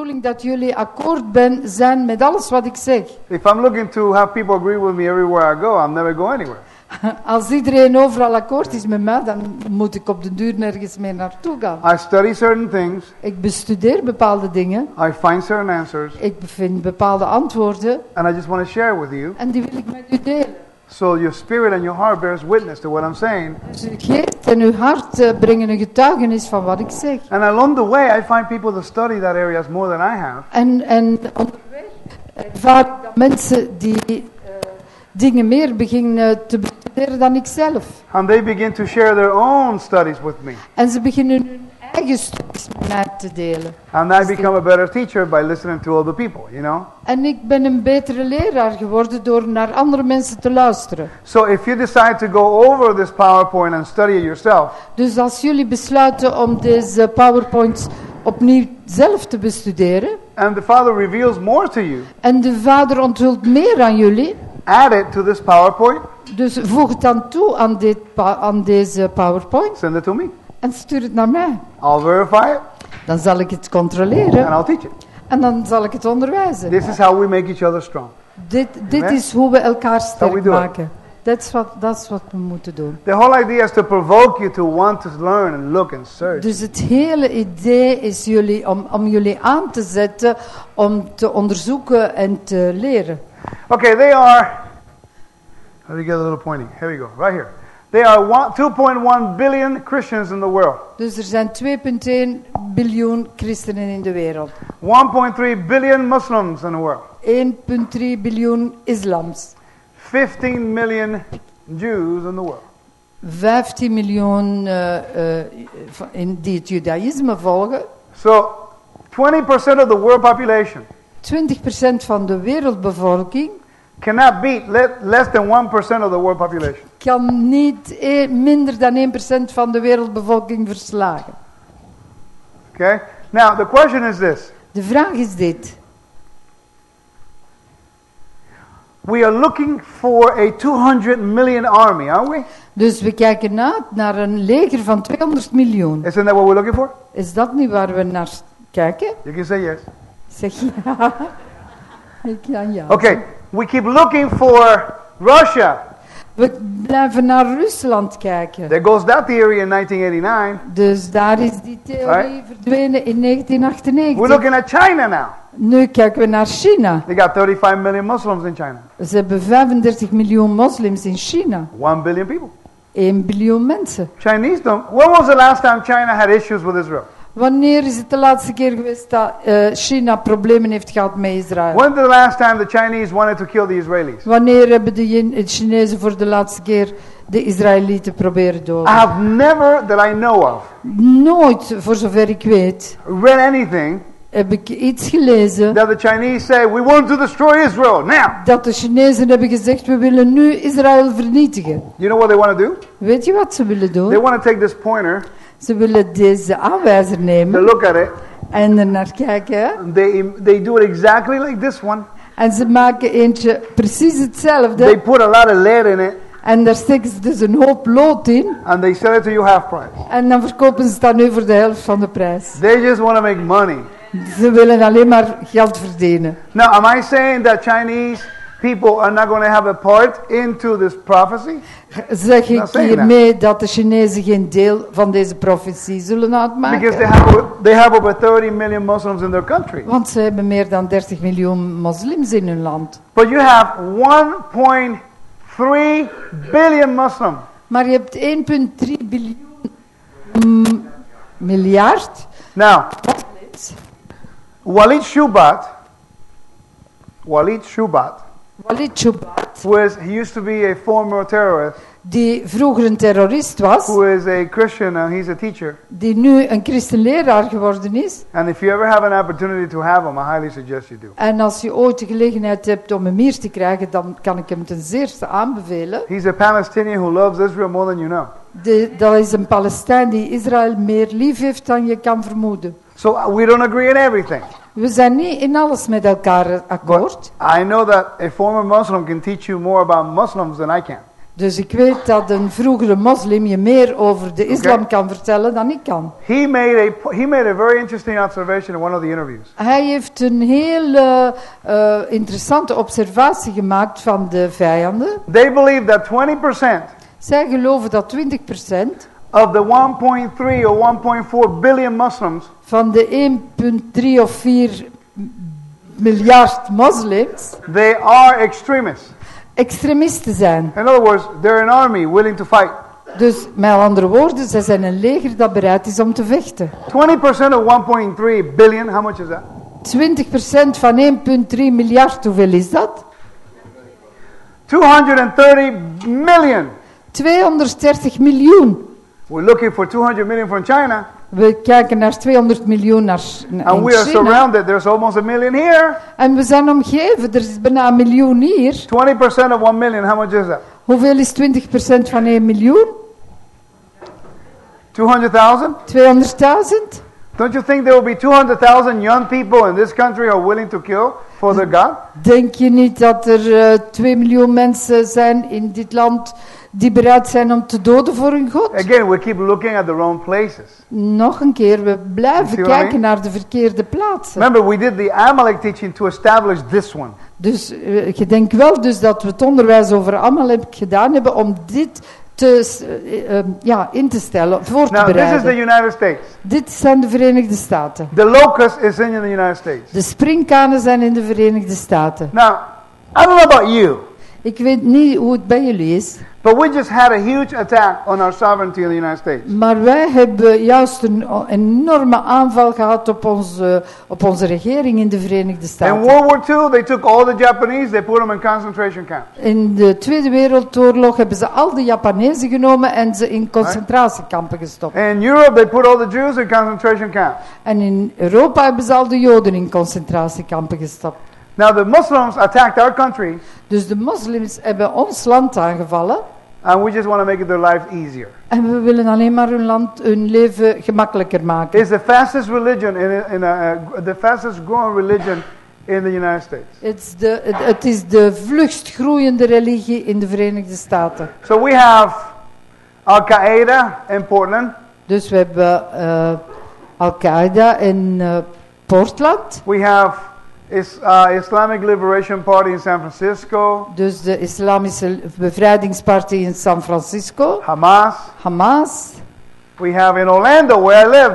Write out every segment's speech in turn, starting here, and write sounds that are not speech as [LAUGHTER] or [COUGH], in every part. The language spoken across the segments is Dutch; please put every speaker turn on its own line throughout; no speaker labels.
bedoeling dat jullie akkoord ben, zijn met alles wat ik zeg.
If I'm looking to have people agree with me everywhere I go, I'm never going anywhere. [LAUGHS]
Als iedereen overal akkoord is met mij, dan moet ik op de duur nergens meer naartoe gaan.
I study certain things,
Ik bestudeer bepaalde dingen,
I find certain answers,
ik vind bepaalde antwoorden
and I just want to share with you.
en die wil ik met u delen.
So your spirit and your heart bears witness to what I'm saying.
Dus uw geest en uw hart eh, brengen een getuigenis van wat ik zeg.
And along the way, I find people to study that areas more than I have.
En, en onderweg ervaar ik dat mensen die eh, dingen meer beginnen te bestuderen dan ik zelf.
And they begin to share their own studies with me.
En ze beginnen stukjes met te delen.
And I become a better teacher by listening to other people, you know?
En ik ben een betere leraar geworden door naar andere mensen te luisteren.
So if you decide to go over this PowerPoint and study it yourself,
Dus als jullie besluiten om deze PowerPoints opnieuw zelf te bestuderen
and the Father reveals more to you,
en de Vader onthult meer aan jullie,
add it to this PowerPoint,
dus voeg het dan toe aan, dit aan deze PowerPoint
send it to me.
En stuur het naar mij.
I'll verify it
Dan zal ik het controleren
and I'll teach it.
en dan zal ik het onderwijzen.
This is how we make each other strong.
Dit, dit
Amen.
is hoe we elkaar
we
sterk
it.
maken. Dat is, wat, dat is wat we moeten doen.
The whole idea is to provoke you to want to learn and look and search.
Dus het hele idee is jullie, om, om jullie aan te zetten om te onderzoeken en te leren.
Okay, they are. Let me get a little pointing. Here we go, right here. They are 2.1 billion Christians in the world,
Dus er zijn 2,1 biljoen christenen in de wereld.
1.3 billion Muslims in the world,
1,3 biljoen islams.
15 million Jews in the world.
15 miljoen eh, van- in die het judaïsme volgen.
So, 20% of the world population
20% van de wereldbevolking
cannot beat less than 1% of the world population.
Kan niet e- minder dan 1% van de wereldbevolking verslagen.
Okay? Now, the question is this
De vraag is dit.
We are looking for a 200 million army, aren't we?
Dus we kijken uit naar een leger van 200 miljoen.
Isn't that what we're looking for?
Is dat niet waar we naar kijken?
You can say yes.
Zeg ja. [LAUGHS] Ik ja, ja.
Okay, we keep looking for Russia.
We blijven naar Rusland kijken.
There goes that theory in 1989.
Dus daar is die theorie verdwenen in
We're
1998.
looking at China now.
Nu kijken we naar China.
They got 35 million Muslims in China.
Ze hebben 35 miljoen moslims in China.
1 billion people.
1 biljoen mensen.
Chinese don't. When was the last time China had issues with Israel?
Wanneer is het de laatste keer geweest dat eh, China problemen heeft gehad met Israël?
When the last time the Chinese wanted to kill the Israelis?
Wanneer hebben de de Chinezen voor de laatste keer de Israëlieten proberen
I
doden?
have never, that I know of,
Nooit, voor zover ik weet,
read anything
heb ik iets gelezen
that the Chinese say, we want to destroy Israel now.
dat de Chinezen hebben gezegd, we willen nu Israël vernietigen.
You know what they want to do?
Weet je wat ze willen
They
doen?
want to take this pointer,
Ze willen deze aanwijzer
they
nemen
look at it,
en er naar kijken.
they, they do it exactly like this one.
En ze maken eentje precies
They
hetzelfde.
put a lot of lead in it,
En daar steken ze dus een hoop lood in.
and they sell it to you half price.
En dan verkopen ze het nu voor de helft van de prijs.
They just want to make money.
Ze willen alleen maar geld verdienen.
Now, am I saying that Chinese people are not going to have a part into this prophecy?
Zeg ik hiermee dat de Chinezen geen deel van deze profetie zullen
Because they
uitmaken?
have, they have over 30 million Muslims in their country.
Want ze hebben meer dan 30 miljoen moslims in hun land.
But you have 1.3 billion Muslims.
Maar je hebt 1,3 biljoen miljard.
Now, Walid Shubat, Walid Shubat,
Walid Shoebat,
who is, he used to be a former terrorist,
die vroeger een terrorist was,
who is a Christian and he's a teacher.
die nu een christenleraar geworden is.
And if you ever have an opportunity to have him, I highly suggest you do.
En als je ooit de gelegenheid hebt om hem hier te krijgen, dan kan ik hem ten zeerste aanbevelen.
He's a Palestinian who loves Israel more than you know.
De, dat is een Palestijn die Israël meer lief heeft dan je kan vermoeden.
So uh, we don't agree in everything.
We zijn niet in alles met elkaar akkoord.
But I know that a former Muslim can teach you more about Muslims than I can.
Dus ik weet dat een vroegere moslim je meer over de islam kan vertellen dan ik kan.
He made a he made a very interesting observation in one of the interviews.
Hij heeft een heel eh, interessante observatie gemaakt van de vijanden.
They believe that 20%
Zij geloven dat 20%
of the 1.3 or 1.4 billion Muslims
van de 1,3 of 4 miljard moslims
they are extremists.
extremisten zijn.
In other words, they're an army willing to fight.
Dus met andere woorden, zij zijn een leger dat bereid is om te vechten.
20% of 1.3 billion, how much is that?
20% van 1,3 miljard, hoeveel is dat?
230 million.
230 miljoen.
We're looking for 200 million from China,
We kijken naar 200 miljoen naar, naar
and we are
China.
surrounded. There's almost a million here.
En we zijn omgeven, er is bijna een miljoen hier.
20% of 1 million, how much is that?
Hoeveel is 20% van 1 miljoen?
200,000?
200.000?
Don't you think there will be 200,000 young people in this country who are willing to kill for their God?
Denk je niet dat er eh 2 miljoen mensen zijn in dit land die bereid zijn om te doden voor hun God?
Again, we keep looking at the wrong places.
Nog een keer, we blijven
I
kijken
mean?
naar de verkeerde plaatsen.
Remember, we did the Amalek teaching to establish this one.
Dus eh, je denkt wel dus dat we het onderwijs over Amalek gedaan hebben om dit te, eh, eh, ja, in te stellen, voor te
Now, this is the
bereiden.
United States.
Dit zijn de Verenigde Staten.
The locust is in the United States.
De springkanen zijn in de Verenigde Staten.
Now, I don't know about you,
Ik weet niet hoe het bij jullie is,
but we just had a huge attack on our sovereignty in the United States.
maar wij hebben juist een enorme aanval gehad op onze, op onze regering in de Verenigde
In
Staten.
World War II, they took all the Japanese, they put them in concentration camps.
In de Tweede Wereldoorlog hebben ze al de Japanezen genomen en ze in concentratiekampen gestopt.
In Europe, they put all the Jews in concentration camps.
En in Europa hebben ze al de Joden in concentratiekampen gestopt.
Now, the Muslims attacked our country,
Dus de moslims hebben ons land aangevallen.
and we just want to make it their life easier.
En we willen alleen maar hun, land, hun leven gemakkelijker maken.
It's the fastest religion, in, in uh, uh, the fastest growing religion in the United States.
Het is, de, het, is de vlugst groeiende religie in de Verenigde Staten.
So we have Al Qaeda in Portland.
Dus we hebben eh, Al-Qaeda in eh, Portland.
We have is, uh, Islamic Liberation Party in San Francisco.
Dus de Islamische Bevrijdingspartij in San Francisco.
Hamas.
Hamas.
We have in Orlando, where I live,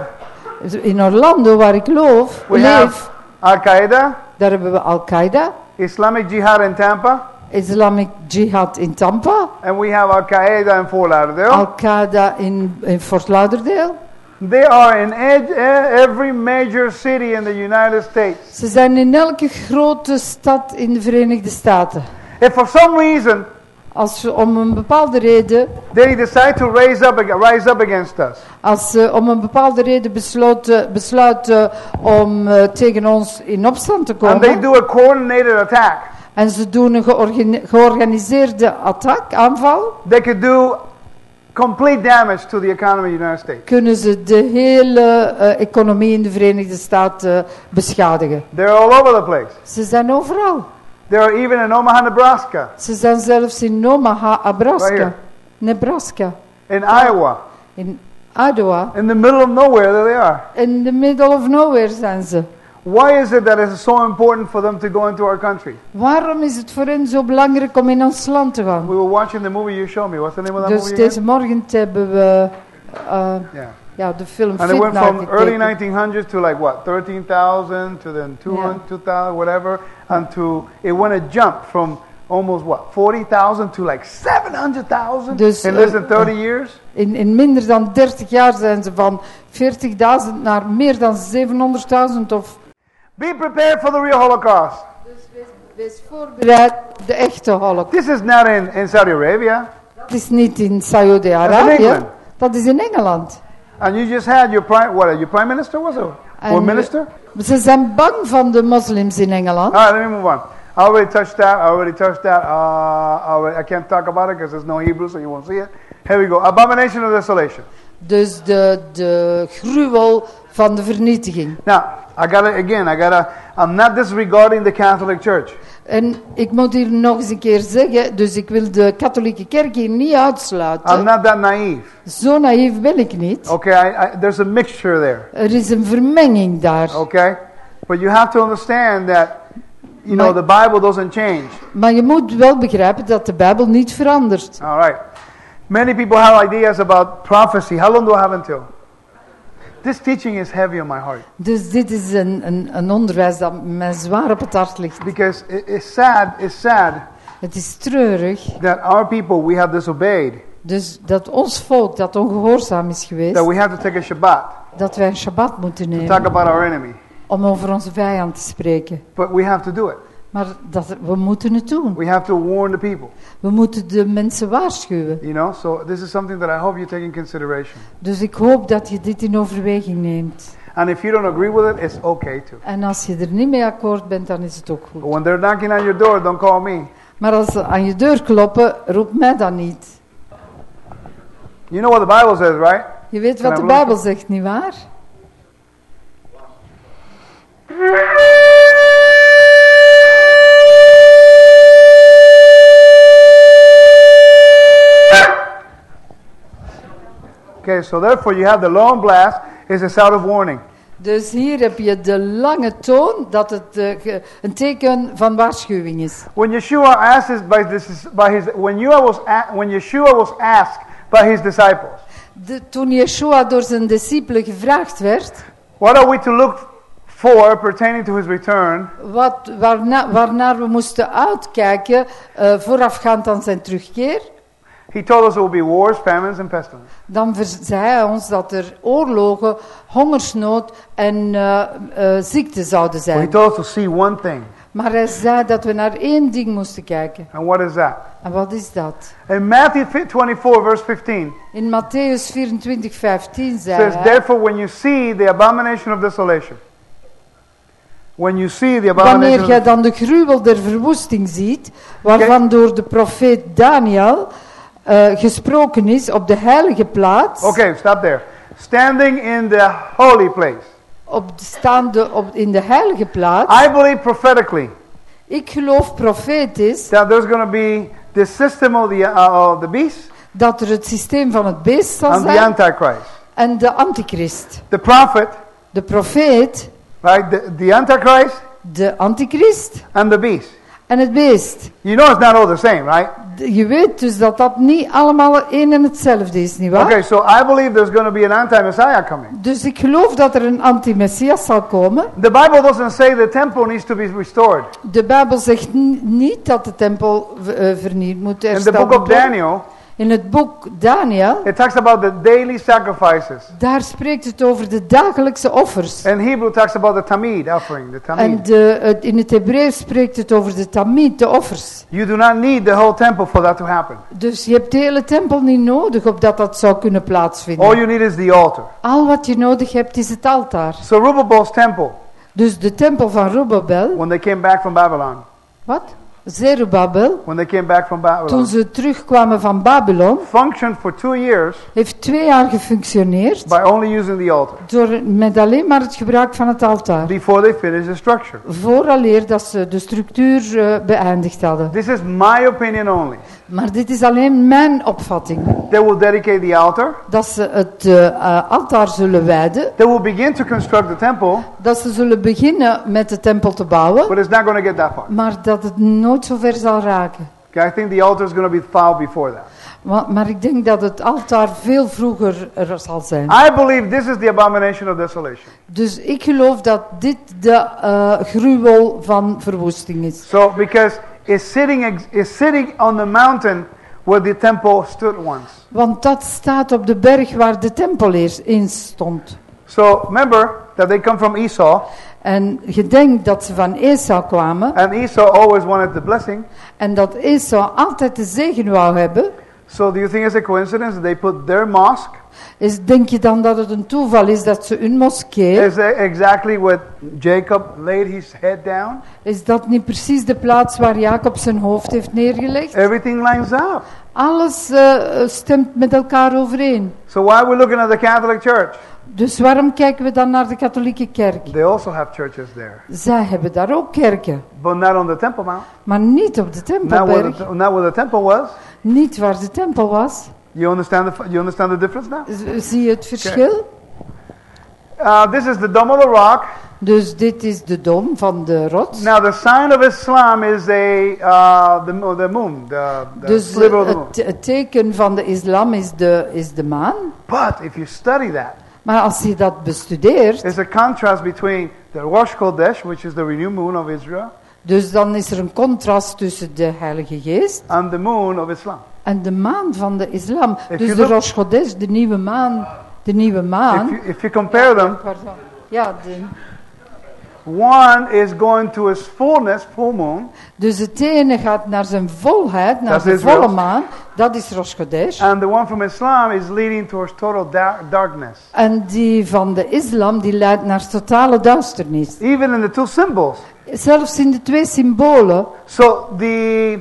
In Orlando, waar ik loof,
we
leef,
have Al Qaeda,
daar hebben we Al-Qaeda.
Islamic Jihad in Tampa,
Islamic Jihad in Tampa.
and we have Al Qaeda in Fort Lauderdale.
Al-Qaeda in, in Fort Lauderdale.
They are in ed- e- every major city in the United States.
Ze zijn in elke grote stad in de Verenigde Staten.
If for some reason
Als ze om een bepaalde reden,
they decide to raise up, rise up against us,
als ze om een bepaalde reden besloten, besluiten om eh, tegen ons in opstand te
and they
komen,
do a coordinated attack,
en ze doen een georgani- georganiseerde attack, aanval,
they could do complete damage to the economy of the United States.
kunnen ze de hele eh, economie in de Verenigde Staten beschadigen.
They're all over the place.
Ze zijn overal.
They're even in Omaha, Nebraska,
Ze zijn zelfs in Omaha,
Right
Nebraska.
here.
Nebraska.
in Iowa,
In Iowa.
in the middle of nowhere. There they are.
In the middle of nowhere zijn ze.
Why is it that it's so important for them to go into our country?
Waarom is het voor hen zo belangrijk om in ons land te gaan?
We were watching the movie you showed me. What's the name of that
Dus
movie
deze
again?
morgen hebben we eh,
Yeah.
ja, de film
And it went from early 1900s to like what, 13,000 to then 200, 2,000, whatever, and to it went a jump from almost what, 40,000 to like 700,000
Dus,
in less than
uh,
30 years.
In, in minder dan 30 jaar zijn ze van 40.000 naar meer dan 700.000 of...
Be prepared for the real Holocaust.
Dus wees, wees voorbereid de echte holocaust.
This is not in, in Saudi Arabia.
Dat is niet in Saudi-Arabië,
England.
dat is in Engeland.
And you just had your prime, what, your prime minister was it? Or minister?
Ze zijn bang van de moslims in Engeland.
All right, let me move on. I already touched that. I already touched that. Uh, already, I can't talk about it because there's no Hebrew, so you won't see it. Here we go. Abomination of desolation.
Dus de, de gruwel van de vernietiging.
Now, I gotta, again, I gotta, I'm not disregarding the Catholic Church.
En ik moet hier nog eens een keer zeggen, dus ik wil de katholieke kerk hier niet
I'm
uitsluiten.
not that naive.
Zo naïef ben ik niet.
Okay, I, I, there's a mixture there.
Er is een vermenging daar.
Okay? But you have to understand that, you know,
Maar-
the Bible doesn't change.
Maar je moet wel begrijpen dat de Bijbel niet verandert.
All right. Many people have ideas about prophecy. How long do I have until? This teaching is heavy on my heart
Dus dit is een, een, een onderwijs dat mij zwaar op het hart ligt.
because it, it's sad. It's sad
Het is treurig.
that our people we have disobeyed.
Dus dat ons volk dat ongehoorzaam is
That
geweest,
we have to take a Shabbat
dat wij een Shabbat moeten
to talk
nemen
about our enemy.
om over onze vijand te spreken.
But we have to do it.
Maar dat, we moeten het doen.
We have to warn the people.
We moeten de mensen waarschuwen.
You know. So this is something that I hope you take in consideration.
Dus ik hoop dat je dit in overweging neemt.
And if you don't agree with it, it's okay too.
En als je er niet mee akkoord bent, dan is het ook
But
goed.
when they're knocking on your door, don't call me.
Maar als ze aan je deur kloppen, roep mij dan niet.
You know what the Bible says, right?
Je weet
Can
wat
I
de Bijbel zegt, nietwaar?
Okay, so therefore you have the long blast is a sound of warning.
Dus hier heb je de lange toon, dat het eh, een teken van waarschuwing is.
When Yeshua asked by this, by his when Yeshua was when Yeshua was asked by his disciples,
De, toen Yeshua door zijn discipelen gevraagd werd,
what are we to look for pertaining to his return?
wat, waarna, waarnaar we moesten uitkijken eh, voorafgaand aan zijn terugkeer,
He told us there will be wars, famines, and pestilence.
Dan zei hij ons dat er oorlogen, hongersnood en eh, eh, ziekte zouden zijn.
told us to see one thing,
Maar hij zei dat we naar één ding moesten kijken.
and what is that?
En wat is dat?
In Matthew 24, verse 15,
In Matthäus 24, 15 zei
says,
hij,
Therefore, when you see the abomination of desolation, when you see the
wanneer
abomination,
jij
of,
dan de gruwel der verwoesting ziet, waarvan door de profeet Daniel eh, gesproken is op de heilige plaats,
okay, stop there. Standing in the holy place.
op de staande op, in de heilige plaats.
I believe prophetically
Ik geloof profetisch
that there's going to be the system of the uh, of the beast
dat er het systeem van het beest zal
and the
zijn
antichrist.
en de antichrist.
The prophet,
De profeet,
right? The, the antichrist
de antichrist
and the beast.
En het beest.
You know it's not all the same, right?
Je weet dus dat dat niet allemaal één en hetzelfde is, nietwaar?
Okay, so I believe there's going to be an anti-Messiah coming.
Dus ik geloof dat er een anti-messias zal komen.
The Bible doesn't say the temple needs to be restored.
De Bijbel zegt niet dat de tempel eh, vernieuwd moet
In the
hersteld
book of
worden.
Daniel,
In het boek Daniel,
it talks about the daily sacrifices.
daar spreekt het over de dagelijkse offers.
In Hebrew, talks about the tamid offering, the
En
tamid.
de, het- in het Hebreeuws spreekt het over de tamid, de offers.
You do not need the whole temple for that to happen.
Dus je hebt de hele tempel niet nodig opdat dat zou kunnen
All
plaatsvinden.
you need is the altar.
Al wat je nodig hebt is het altaar.
So Zerubbabel's temple,
Dus de tempel van Rubabel,
when they came back from Babylon,
wat? Zerubabel,
when they came back from
toen
Babylon,
ze terugkwamen van Babylon,
functioned for two years
heeft twee jaar gefunctioneerd
by only using the altar
door, met alleen maar het gebruik van het altaar.
before they finished the structure.
Vooraleer dat ze de structuur eh, beëindigd hadden.
This is my opinion only.
Maar dit is alleen mijn opvatting.
They will dedicate the altar.
Dat ze het eh, altaar zullen wijden.
They will begin to construct the temple,
Dat ze zullen beginnen met de tempel te bouwen.
but it's not going to get that far.
Maar dat het nooit zo ver zal raken.
Okay, I think the altar is going to be filed before that.
Maar, maar ik denk dat het altaar veel vroeger er zal zijn.
I believe this is the abomination of desolation.
Dus ik geloof dat dit de eh, gruwel van verwoesting is.
So, because it's sitting, it's sitting on the mountain where the temple stood once.
Want dat staat op de berg waar de tempel eerst in stond.
So, remember that they come from Esau,
En je denkt dat ze van Esau kwamen.
and Esau always wanted the blessing.
En dat Esau altijd de zegen wou hebben.
So do you think it's a coincidence that they put their mosque
Is, denk je dan dat het een toeval is dat ze hun moskee,
is that exactly what Jacob laid his head down?
is dat niet precies de plaats waar Jacob zijn hoofd heeft neergelegd?
Everything lines up.
Alles eh, stemt met elkaar overeen.
So why are we looking at the Catholic Church?
Dus waarom kijken we dan naar de katholieke kerk?
They also have churches there,
Zij hebben daar ook kerken,
but not on the Temple Mount.
maar niet op de
Not where
Tempelberg,
the, not where the temple was.
niet waar de tempel was.
You understand the you understand the difference now?
Zie je het verschil?
Uh, this is the Dome of the Rock.
Dus dit is de dom van de rots.
Now the sign of Islam is a uh, the, the moon, the, the
Dus
sliver of the moon.
het, het teken van de islam is de, is de maan.
But if you study that,
Maar als je dat bestudeert,
there's a contrast between the Rosh Kodesh, which is the renewed moon of Israel,
dus dan is er een contrast tussen de Heilige Geest
and the moon of Islam.
en de maan van de islam.
If
Dus de
look-
Rosh Chodesh, de nieuwe maan, de nieuwe
If
maan.
you, if you compare them,
Pardon. Ja, de,
one is going to its fullness, full moon,
dus het ene gaat naar zijn volheid, naar
Dat
de volle maan. Dat is Rosh Chodesh.
and the one from Islam is leading towards total da- darkness.
En die van de islam, die leidt naar totale duisternis.
Even in the two symbols.
Zelfs in de twee symbolen.
So the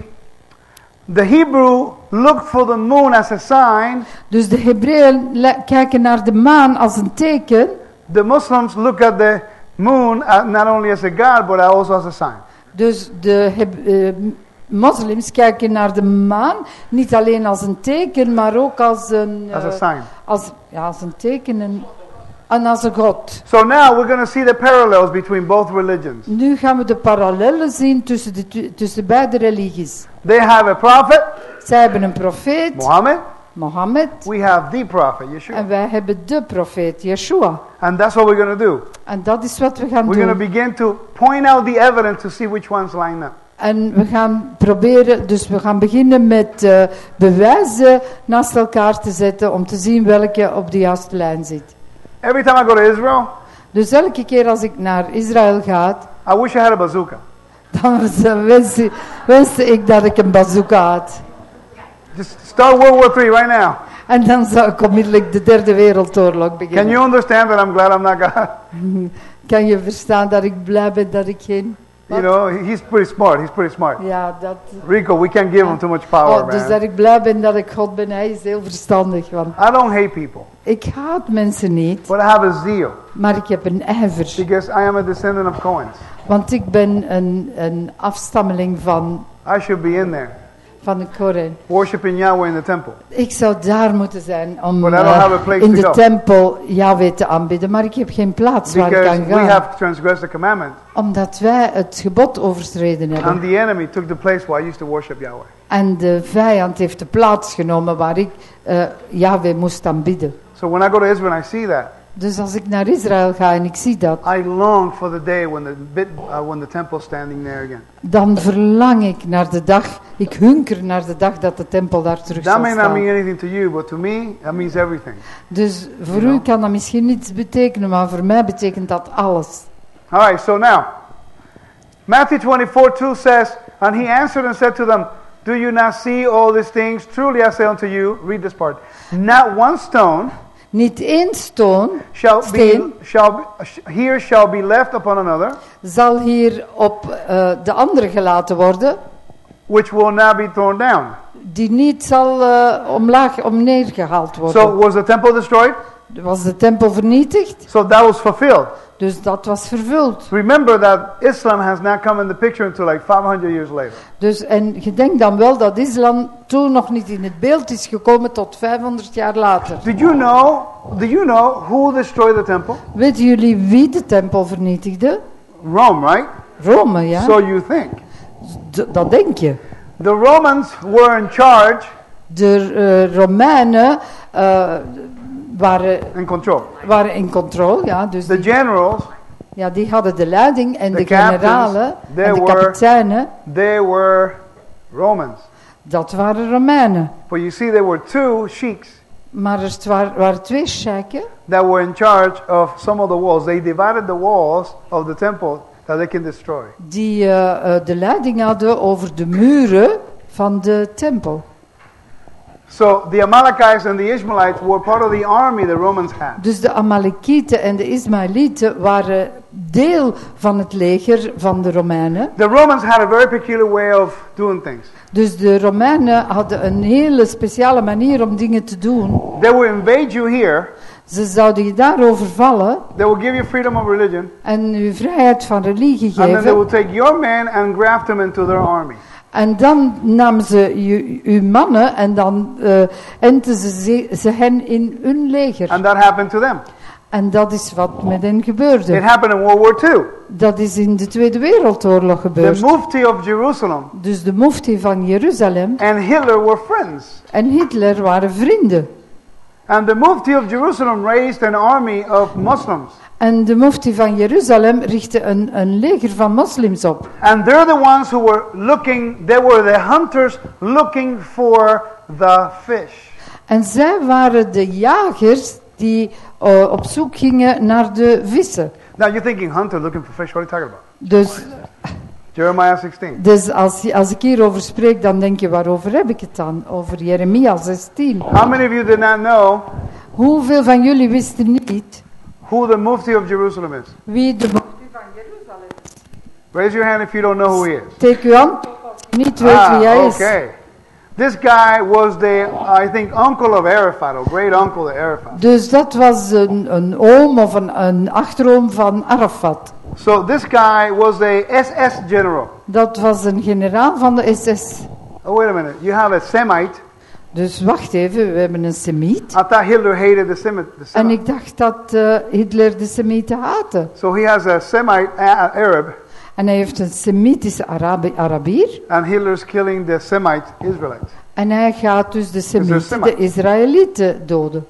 the Hebrew looked for the moon as a sign.
Dus de Hebreeën kijken naar de maan als een teken.
The Muslims look at the moon uh, not only as a god but also as a sign.
Dus de eh, moslims kijken naar de maan niet alleen als een teken, maar ook als een,
As a
eh,
sign.
als, ja, als een teken en, en als een god.
So now we're going to see the parallels between both religions.
Nu gaan we de parallellen zien tussen, de, tussen beide religies.
They have a prophet,
Zij hebben een profeet,
Muhammad.
Mohammed,
We have the prophet, Yeshua.
en wij hebben de profeet, Yeshua.
And that's what we're going to do.
En dat is wat we gaan
We're going to
doen.
begin to point out the evidence to see which ones line up.
En we gaan proberen, dus we gaan beginnen met eh, bewijzen naast elkaar te zetten om te zien welke op de juiste lijn zit.
Every time I go to Israel,
Dus elke keer als ik naar Israël ga,
I wish I had a bazooka.
dan [LAUGHS] wenste, wenste ik dat ik een bazooka had.
Just start World War III right now.
En dan zou onmiddellijk de derde wereldoorlog
Can
beginnen.
you understand that I'm glad I'm not God? [LAUGHS]
Kan je verstaan dat ik blij ben dat ik geen...
You know, he- he's pretty smart. He's pretty smart.
Ja, dat...
Rico, we can't give him too much power,
Oh, dus dat ik blij ben dat ik God ben. Hij is heel verstandig. Want
I don't hate people,
ik haat mensen niet,
but I have a zeal
maar ik heb een ijver.
because I am a descendant of Cohen's.
Want ik ben een, een afstammeling van,
I should be in there
van de Koren.
worshiping Yahweh in the temple.
Ik zou daar moeten zijn om
place
in de tempel Yahweh te aanbidden. Maar ik heb geen plaats waar ik
Because
kan
we
gaan.
have transgressed the commandment,
Omdat wij het gebod overschreden hebben.
and the enemy took the place where I used to worship Yahweh.
En de vijand heeft de plaats genomen waar ik eh Yahweh moest aanbidden.
So when I go to Israel I see that,
Dus als ik naar Israël ga en ik zie dat,
I long for the day when the bit, uh, when the temple standing there again.
dan verlang ik naar de dag, ik hunker naar de dag dat de tempel daar terug
That may not mean anything to you, but to me, that means everything.
Dus voor
You
u
know.
kan dat misschien niets betekenen, maar voor mij betekent dat alles.
All right, so now, Matthew 24 2 says, And he answered and said to them, Do you not see all these things? Truly I say unto you, read this part, not one stone
Niet één stoon
shall be,
Steen.
shall be, here shall be left upon another,
zal hier op eh, de andere gelaten worden,
which will not be thrown down.
die niet zal eh, omlaag, om neergehaald worden.
So was the temple destroyed?
Was de tempel vernietigd?
So that was fulfilled.
Dus dat was vervuld.
Remember that Islam has not come in the picture until like 500 years later.
Dus, en je denkt dan wel dat islam toen nog niet in het beeld is gekomen tot 500 jaar later.
Did you know? Do you know who destroyed the temple?
Weten jullie wie de tempel vernietigde?
Rome, right?
Rome, ja?
So you think.
D- dat denk je.
The Romans were in charge
De eh, Romeinen eh, waren,
and control.
waren in controle, ja. Dus
The
die,
generals,
ja, die hadden de leiding en de generalen en de kapiteinen,
they were Romans.
dat waren Romeinen.
But you see, there were two sheiks
Maar er wa- waren twee sheiken
that were in charge of some of the walls. They divided the walls of the temple that they can destroy.
die eh, de leiding hadden over de muren van de tempel.
So the Amalekites and the Ishmaelites were part of the army the Romans had.
Dus de Amalekieten en de Ismaëlieten waren deel van het leger van de Romeinen.
The Romans had a very peculiar way of doing things.
Dus de Romeinen hadden een hele speciale manier om dingen te doen.
They would invade you here,
Ze zouden je daar overvallen
they will give you freedom of religion,
en je vrijheid van religie
and then they
geven.
will take your men and graft them into their army.
En dan namen ze uw mannen en dan eh enten ze, ze, hen in hun leger.
And that happened to them.
En dat is wat met hen
It
gebeurde.
happened in World War II.
Dat is in de Tweede Wereldoorlog
The
gebeurd.
Mufti of Jerusalem
Dus de mufti van Jeruzalem
and Hitler were friends.
en Hitler waren vrienden.
And the Mufti of Jerusalem raised an army of Muslims.
En de mufti van Jeruzalem richtte een, een leger van moslims op.
And they're the ones who were looking, they were the hunters looking for the fish.
En zij waren de jagers die eh, op zoek gingen naar de vissen.
Now you're thinking, hunter looking for fish, what are you talking about?
Dus,
Jeremiah 16.
dus als, als ik hierover spreek, dan denk je, waarover heb ik het dan? Over Jeremia 16.
How many of you did not know
Hoeveel van jullie wisten niet
who the Mufti of Jerusalem is?
wie de mufti van Jeruzalem is?
Raise your hand if you don't know who he is.
Steek uw hand niet weet wie hij
Ah,
is.
okay. This guy was the, I think, uncle of Arafat, or great uncle of Arafat.
Dus dat was een, een oom of een, een achteroom van Arafat.
So this guy was a SS general.
Dat was een generaal van de SS.
Oh, wait a minute. You have a Semite.
Dus wacht even, we hebben een Semiet.
I thought Hitler hated the Semite. The
En
Semite.
ik dacht dat eh, Hitler de Semieten haatte.
So he has a Semite Arab,
En hij heeft een Semitische Arabi Arabier.
and Hitler's killing the Semite Israelites.
En hij gaat dus de Semieten,
Semite.
de Israëlieten, doden.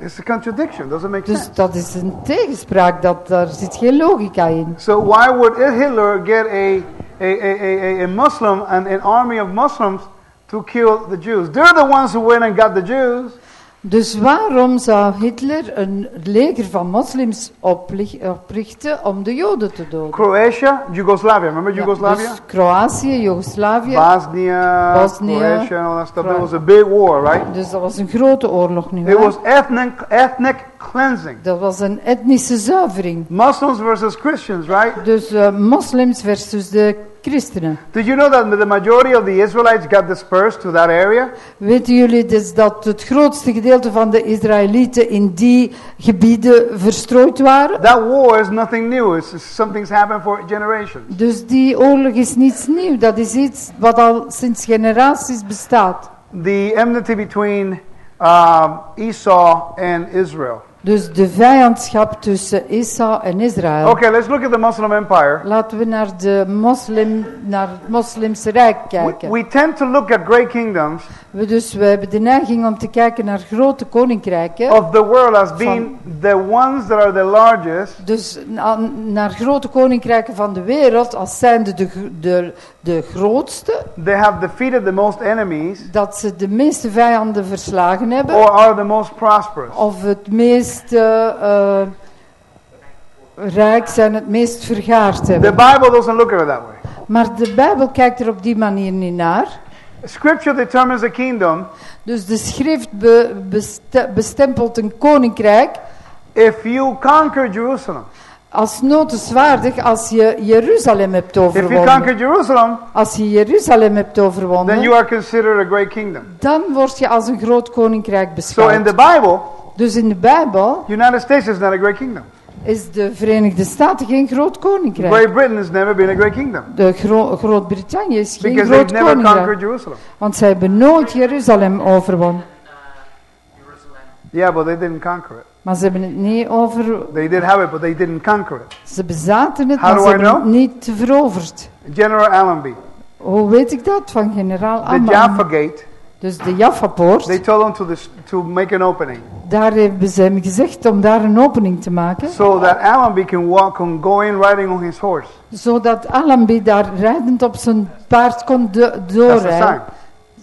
It's a contradiction. Doesn't make
Dus
sense.
dat is een tegenspraak, dat, daar zit geen logica in.
So why would Hitler get a, a, a, a, a Muslim and an army of Muslims to kill the Jews? They're the ones who went and got the Jews.
Dus waarom zou Hitler een leger van moslims oprichten om de Joden te doden?
Croatia, Yugoslavia. Remember
Ja,
Yugoslavia?
dus Kroatië, Joegoslavië.
Bosnia,
Bosnia,
Croatia, all that stuff.
Cro-
was a big war, right?
Dus dat was een grote oorlog nu.
It was ethnic, ethnic cleansing.
Dat was een etnische zuivering.
Muslims versus Christians, right?
Dus eh, moslims versus de christenen.
Did you know that the majority of the Israelites got dispersed to that area?
Weten jullie dus dat het grootste gedeelte van de Israëlieten in die gebieden verstrooid waren?
That war is nothing new. It's something's happened for generations.
Dus die oorlog is niets nieuws. Dat is iets wat al sinds generaties bestaat.
The enmity between um, Esau and Israel.
Dus de vijandschap tussen Esau en Israël.
Okay, let's look at the Muslim empire.
Laten we naar, de moslim, naar het moslimse rijk
We,
kijken.
we tend to look at great kingdoms
We, dus we hebben de neiging om te kijken naar grote koninkrijken.
of the world as being the ones that are the largest
Dus na- naar grote koninkrijken van de wereld als zijnde de, de, de grootste.
they have defeated the most enemies
Dat ze de meeste vijanden verslagen hebben.
or are the most prosperous.
Of het meest eh, eh, rijk zijn, het meest vergaard
The
hebben.
Bible doesn't look at it that way.
Maar de Bijbel kijkt er op die manier niet naar.
Scripture determines a kingdom
Dus de schrift be- beste- bestempelt een koninkrijk
if you conquer Jerusalem.
als notenswaardig als je Jeruzalem hebt
If you
overwonnen.
conquer Jerusalem,
Als je Jeruzalem hebt
then you
overwonnen,
are considered a great kingdom.
dan word je als een groot koninkrijk
So in the
beschouwd.
Bible,
Dus in de Bijbel
United States is not a great kingdom.
is de Verenigde Staten geen groot koninkrijk.
Great Britain has never been a great kingdom
De Gro- Groot-Brittannië is geen
because
groot
never
koninkrijk.
conquered Jerusalem.
Want zij hebben nooit Jeruzalem overwonnen.
Yeah, but they didn't conquer it.
Maar ze hebben het niet over...
They did have it, but they didn't conquer it.
Ze bezaten het,
How
maar ze
I
hebben het
know?
niet veroverd.
General Allenby,
Hoe weet ik dat? Van generaal
the
Amman.
Jaffa Gate,
Dus de Jaffa-poort,
they told them to, this, to make an opening
daar hebben ze hem gezegd om daar een opening te maken.
so that Allenby can walk, can go in riding on his horse.
Zodat Allenby daar rijdend op zijn paard kon do-
That's a sign.
doorrijden.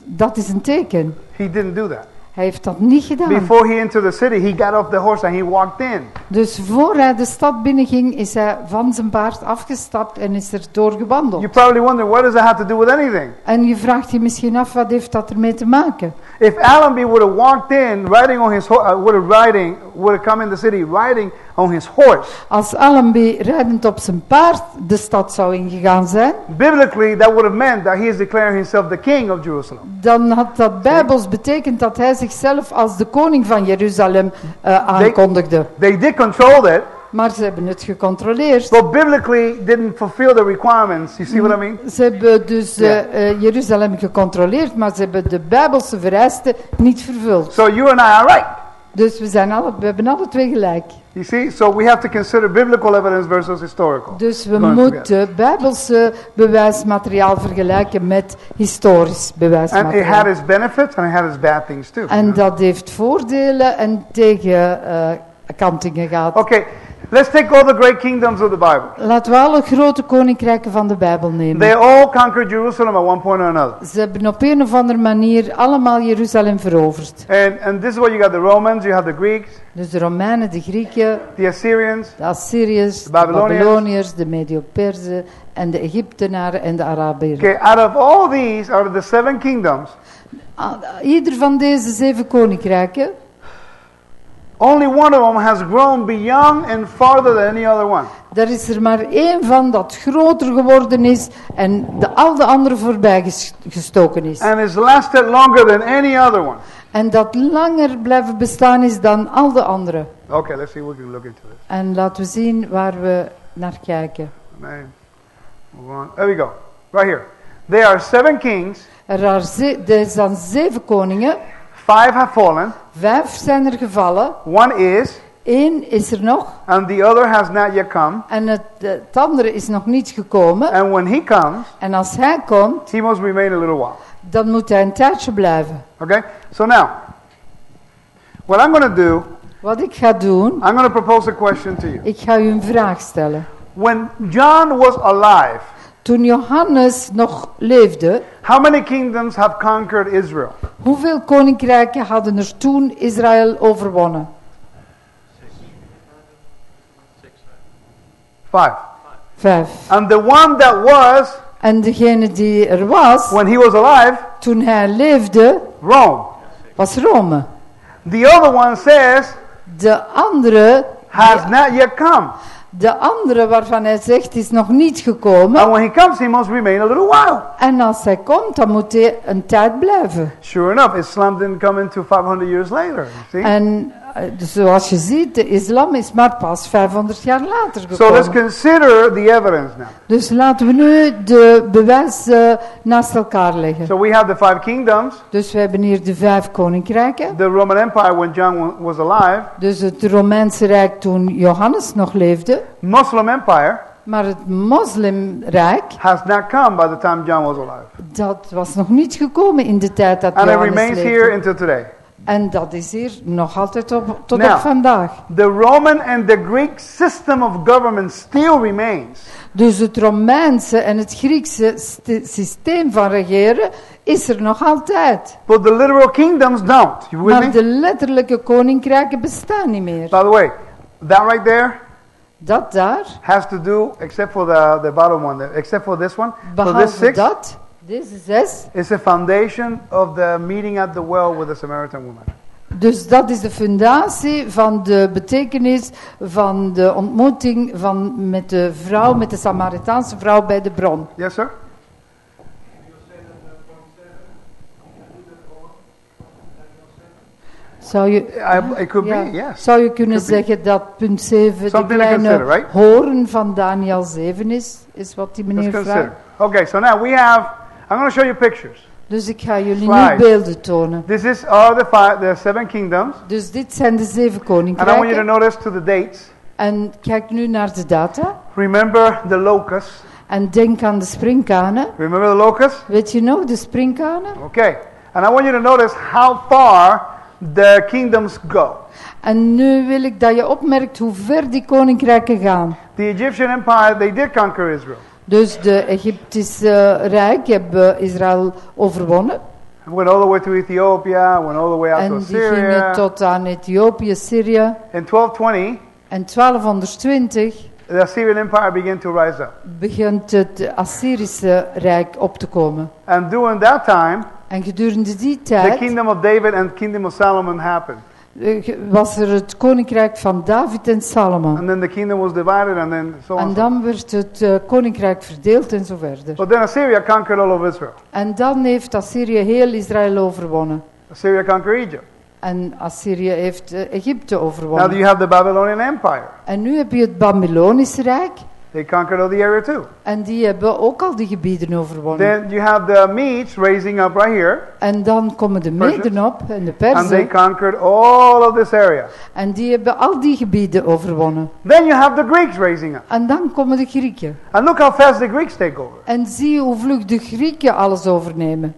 Dat is een teken.
He didn't do that.
Hij heeft dat niet gedaan.
Before he entered the city, he got off the horse and he walked in.
Dus voor hij de stad binnenging, is hij van zijn paard afgestapt en is er doorgewandeld.
You probably wonder, what does that have to do with anything?
En je vraagt je misschien af, wat heeft dat ermee te maken?
If Allenby would have walked in riding on his horse, uh, would have riding, would have come in the city riding on his horse,
Als Allenby rijdend op zijn paard de stad zou ingegaan zijn,
biblically that would have meant that he is declaring himself the king of Jerusalem.
dan had dat bijbels betekend dat hij zichzelf als de koning van Jeruzalem eh, aankondigde.
They did control that,
Maar ze hebben het gecontroleerd.
but biblically didn't fulfill the requirements. You see what I mean?
Ze hebben dus eh,
Ja.
eh, Jeruzalem gecontroleerd, maar ze hebben de bijbelse vereisten niet vervuld.
So you and I are right.
Dus we, zijn alle, we hebben alle twee gelijk.
You see? So we have to consider biblical evidence versus historical.
Dus we moeten bijbelse bewijsmateriaal vergelijken met historisch
And it had
bewijsmateriaal.
its benefits and it had its bad things too.
En dat heeft voordelen en tegenkantingen gehad.
Okay, let's take all the great kingdoms of the Bible.
Laten we alle grote koninkrijken van de Bijbel
They
nemen.
all conquered Jerusalem at one point or another.
Ze hebben op een of andere manier allemaal Jeruzalem veroverd.
And, and this is where you got the Romans, you have the Greeks,
Dus de Romeinen, de Grieken,
the Assyrians,
de Assyriërs, de
Babyloniërs.
De Medio-Perzen en de Egyptenaren en de Arabieren.
Okay, out of all these, out of the seven kingdoms,
Ieder van deze zeven koninkrijken,
only one of them has grown beyond and farther than any other one.
daar is er maar één van dat groter geworden is en de, al de anderen voorbij ges- gestoken is.
And it's lasted longer than any other one.
En dat langer blijven bestaan is dan al de anderen.
Okay, let's see if we can look into this.
En laten we zien waar we naar kijken.
Man, move on. There we go. Right here. There are seven kings.
Er, are ze- er zijn zeven koningen,
Five have fallen.
vijf zijn er gevallen,
One is,
één is er nog
and the other has not yet come.
en het, het andere is nog niet gekomen.
And when he comes,
En als hij komt,
he must remain a little while.
dan moet hij een tijdje blijven.
Okay? So now, what I'm going to do,
Wat ik ga doen,
I'm going to propose a question to you.
ik ga u een vraag stellen.
When John was alive,
Toen Johannes nog leefde,
how many kingdoms have conquered Israel?
hoeveel koninkrijken hadden er toen Israël overwonnen?
Five.
Vijf.
And the one that was,
En degene die er was,
when he was alive,
toen hij leefde,
Rome.
was Rome.
The other one says,
De andere,
has not yet come.
De andere waarvan hij zegt is nog niet gekomen.
And when he comes, he must remain a little while.
En als hij komt, dan moet hij een tijd blijven.
Sure enough, Islam didn't come into 500 years later. See?
En zoals je ziet, de islam is maar pas 500 jaar later
So let's
gekomen.
consider the evidence now.
Dus laten we nu de bewijzen naast elkaar leggen.
So we have the five kingdoms,
Dus we hebben hier de vijf koninkrijken.
the Roman Empire when John wa- was alive,
Dus het Romeinse Rijk toen Johannes nog leefde.
Muslim Empire
Maar het moslimrijk,
has not come by the time John was alive.
dat was nog niet gekomen in de tijd dat
And it
Johannes
remains here
leefde.
until today.
En dat is hier nog altijd op, tot
Now.
op vandaag.
The Roman and the Greek system of government still remains.
Dus het Romeinse en het Griekse st- systeem van regeren is er nog altijd.
But the literal kingdoms don't. You
Maar de letterlijke koninkrijken bestaan niet meer.
By the way, that right there
Dat daar,
has to do, except for the, the bottom one, except for this one, for this
behalve
six,
dat, zes,
is the foundation of the meeting at the well with the Samaritan woman.
dus dat is de fundatie van de betekenis van de ontmoeting van, met de vrouw, met de Samaritaanse vrouw bij de bron.
Yes, sir?
Zou je,
I, it could
ja,
be, yes.
zou je kunnen
be.
zeggen dat punt 7 de
Something to
kleine
right?
horen van Daniel 7 is? Is wat die meneer vraagt.
Okay, so now we have, I'm going to show you pictures.
Dus ik ga jullie nu beelden tonen.
This is are the five, the seven kingdoms.
Dus dit zijn de zeven
And I want you to
koninkrijken.
notice to the dates.
En kijk nu naar de data.
Remember the locusts.
En denk aan de springkanen.
Remember the locusts?
Weet je nog, de springkanen?
Okay. And I want you to notice how far the kingdoms go.
En nu wil ik dat je opmerkt hoe ver die koninkrijken gaan.
The Egyptian Empire, they did conquer Israel.
Dus de Egyptische Rijk hebben Israël overwonnen.
Went all the way to Ethiopia, went all the way out to
En die gingen tot aan Ethiopië, Syrië.
In 1220,
En 1220
the Assyrian Empire began to rise up.
begint het Assyrische Rijk op te komen.
And during that time,
En gedurende die
the
tijd
kingdom of David and kingdom of Solomon happened.
Eh, was er het koninkrijk van David en Salomon.
And then the kingdom was divided and then so on.
En dan werd het eh, koninkrijk verdeeld en zo verder.
But then Assyria conquered all of Israel.
En dan heeft Assyrië heel Israël overwonnen.
Assyria conquered Egypt.
En Assyrië heeft eh, Egypte
Now
overwonnen.
you have the Babylonian Empire.
En nu heb je het Babylonische Rijk.
They conquered all the area too.
En die hebben ook al die gebieden overwonnen.
Then you have the Medes raising up right here.
En dan komen de. Meden op en de
And they
Perzen.
conquered all of this area.
En die hebben al die gebieden overwonnen.
Then you have the Greeks raising up.
En dan komen de Grieken.
And look how fast the Greeks take over.
En zie hoe vlug de Grieken alles overnemen.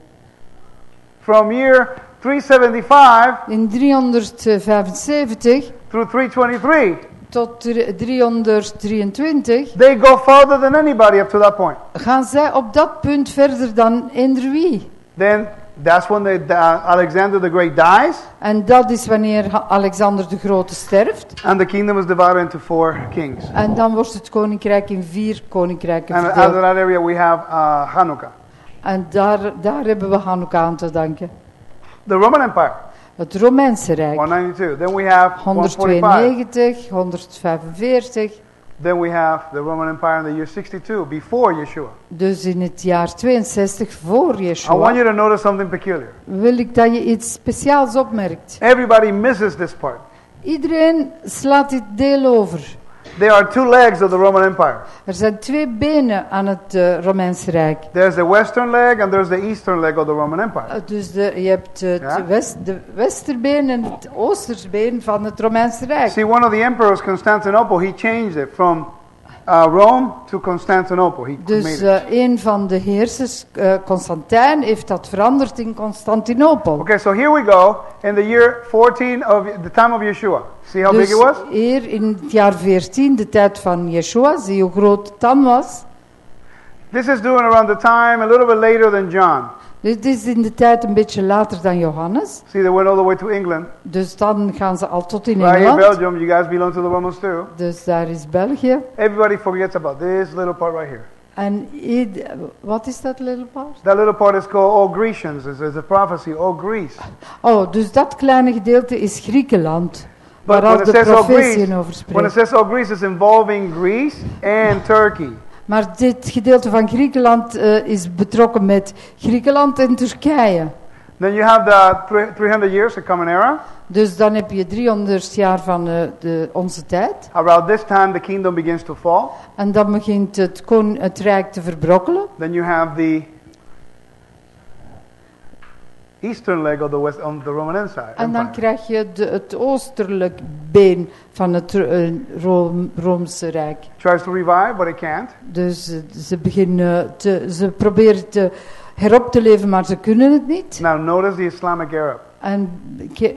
From year 375
In 375
through 323,
tot drie- 323
they go than anybody up to that point.
gaan zij op dat punt verder dan eender wie.
Then that's when they, uh, Alexander the Great dies,
En dat is wanneer Alexander de Grote sterft.
and the kingdom is divided into four kings.
En dan wordt het koninkrijk in vier koninkrijken
And out of
verdeeld.
that area we have uh, Hanukkah.
En daar, daar hebben we Hanukkah aan te danken.
The Roman Empire,
Het Romeinse Rijk.
192. Then we have 145.
192, 145.
Then we have the Roman Empire in the year 62, before Yeshua.
Dus in het jaar 62 voor
I want
Yeshua
you to notice something peculiar.
wil ik dat je iets speciaals opmerkt.
Everybody misses this part.
Iedereen slaat dit deel over.
There are two legs of the Roman Empire.
Er zijn twee benen aan het eh, Romeinse Rijk.
There's the western leg and there's the eastern leg of the Roman Empire.
Eh, Dus de, je hebt het
Ja?
west, de westerbeen en het oosterbeen van het Romeinse Rijk.
See, one of the emperors, Constantinople, he changed it from uh, Rome to Constantinople. He
Dus eh, een van de heersers, eh, Constantijn, heeft dat veranderd in Constantinopel.
Okay, so here we go in the year 14 of the time of Yeshua. See how big it was?
hier in het jaar 14, de tijd van Yeshua, zie hoe groot het dan was.
This is doing around the time, a little bit later than John.
Dit is in de tijd een beetje later dan Johannes.
See, they went all the way to England.
Dus dan gaan ze al tot in
Right
Engeland.
Belgium, you guys belong to the Romans too.
Dus daar is België.
Everybody forgets about this little part right here.
En ied- wat is dat little part?
That little part is called all Grecians. It's, a prophecy, all Greece.
Oh, dus dat kleine gedeelte is Griekenland.
But
Waar
it
de
Greece,
over
when it says all Greece, it's involving Greece and Turkey.
Maar dit gedeelte van Griekenland eh, is betrokken met Griekenland en Turkije.
Then you have the three- 300 years, the Common Era.
Dus dan heb je 300 jaar van eh, de, onze tijd.
Around this time, the kingdom begins to fall.
En dan begint het, kon, het rijk te verbrokkelen.
Then you have the eastern leg of the west on the Roman Empire.
En dan krijg je de, het oostelijk been van het Room- Roomse Rijk.
Tries to revive, but it can't.
Dus eh, ze, beginnen te, ze proberen te herop te leven, maar ze kunnen het niet.
Now notice the Islamic Arab.
En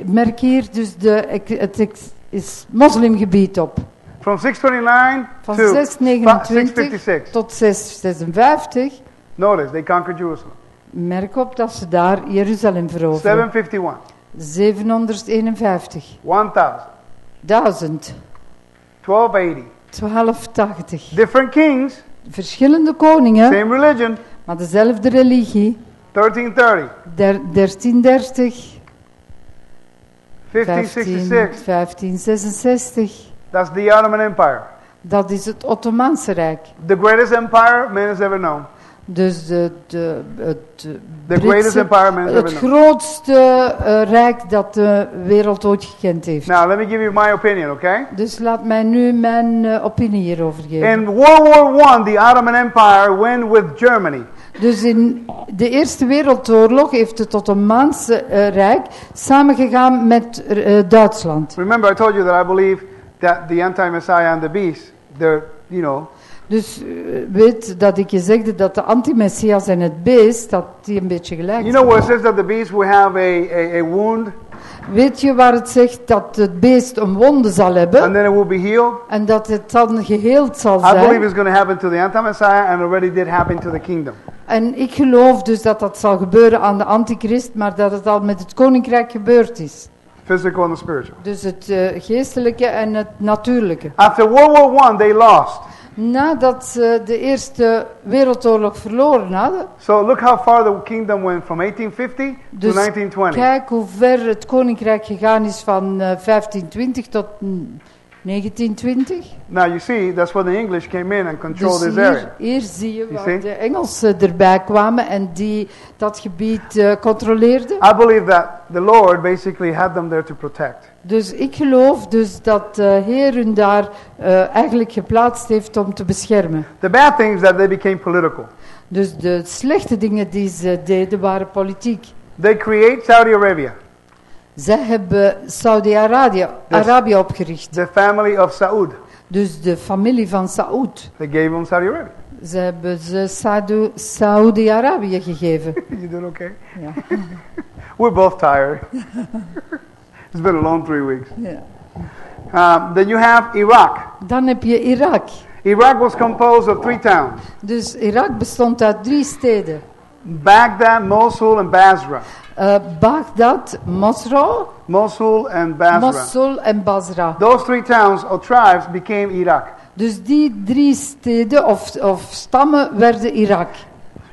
merk hier dus de, het is moslimgebied op.
From 629
Van
to
629
656.
tot 656.
Notice, they conquered Jerusalem.
Merk op dat ze daar Jeruzalem veroveren.
751.
751.
1000.
1000.
1280.
1280.
Different kings,
Verschillende koningen,
same religion.
maar dezelfde religie.
1330.
Der, 1330.
1566.
1566.
That's the Ottoman Empire.
Dat is het Ottomaanse Rijk.
The greatest empire man has ever known.
Dus de, de, het Britse- het grootste eh, rijk dat de wereld ooit gekend heeft.
Now, let me give you my opinion, okay?
Dus laat mij nu mijn eh, opinie hierover geven.
In World War I, the Ottoman Empire went with Germany.
Dus in de Eerste Wereldoorlog heeft het Ottomaanse eh, Rijk samengegaan met eh, Duitsland.
Remember, I told you that I believe that the anti-Messiah and the beast, they're, you know,
Dus eh, weet dat ik je zegde dat de antimessias en het beest, dat die een beetje gelijk
you
zijn.
know where it says that the beast will have a, a, a wound
Weet je waar het zegt dat het beest een wonde zal
and
hebben
then it will be healed?
en dat het dan geheeld zal
I believe
zijn?
it's going to happen to the anti-Messiah and already did happen to the kingdom.
En ik geloof dus dat dat zal gebeuren aan de antichrist, maar dat het al met het koninkrijk gebeurd is.
Physical and the spiritual.
Dus het eh, geestelijke en het natuurlijke.
After World War I, they lost.
Nadat ze de Eerste Wereldoorlog verloren hadden,
So look how far the kingdom went from 1850 to
Dus
1920.
kijk hoe ver het koninkrijk gegaan is van eh, 1520 tot mm, 1920.
Now you see, that's when the English came in and controlled
Dus
this area.
hier, hier zie je
You
waar de Engelsen erbij kwamen en die dat gebied eh, controleerden.
I believe that the Lord basically had them there to protect.
Dus ik geloof dus dat de Heer hun daar eh, eigenlijk geplaatst heeft om te beschermen.
The bad thing is that they became political.
Dus de slechte dingen die ze deden waren politiek.
They create Saudi Arabia,
Zij hebben Saudi-Arabië
Dus-
Arabië opgericht.
the family of Saud.
Dus de familie van Saoed.
They gave them Saudi Arabia.
Ze hebben ze Saudi- Saudi-Arabië gegeven. [LAUGHS]
you doing okay?
Ja. [LAUGHS]
We're both tired. [LAUGHS] it's been a long three weeks.
Ja.
Um, then you have Iraq.
Dan heb je Irak.
Iraq was composed of three towns
Dus Irak bestond uit drie steden.
Baghdad, Mosul, and Basra.
Eh Baghdad, Mosul,
Mosul and Basra.
Mosul en Basra.
Those three towns or tribes became Iraq.
Dus die drie steden of, of stammen werden Irak.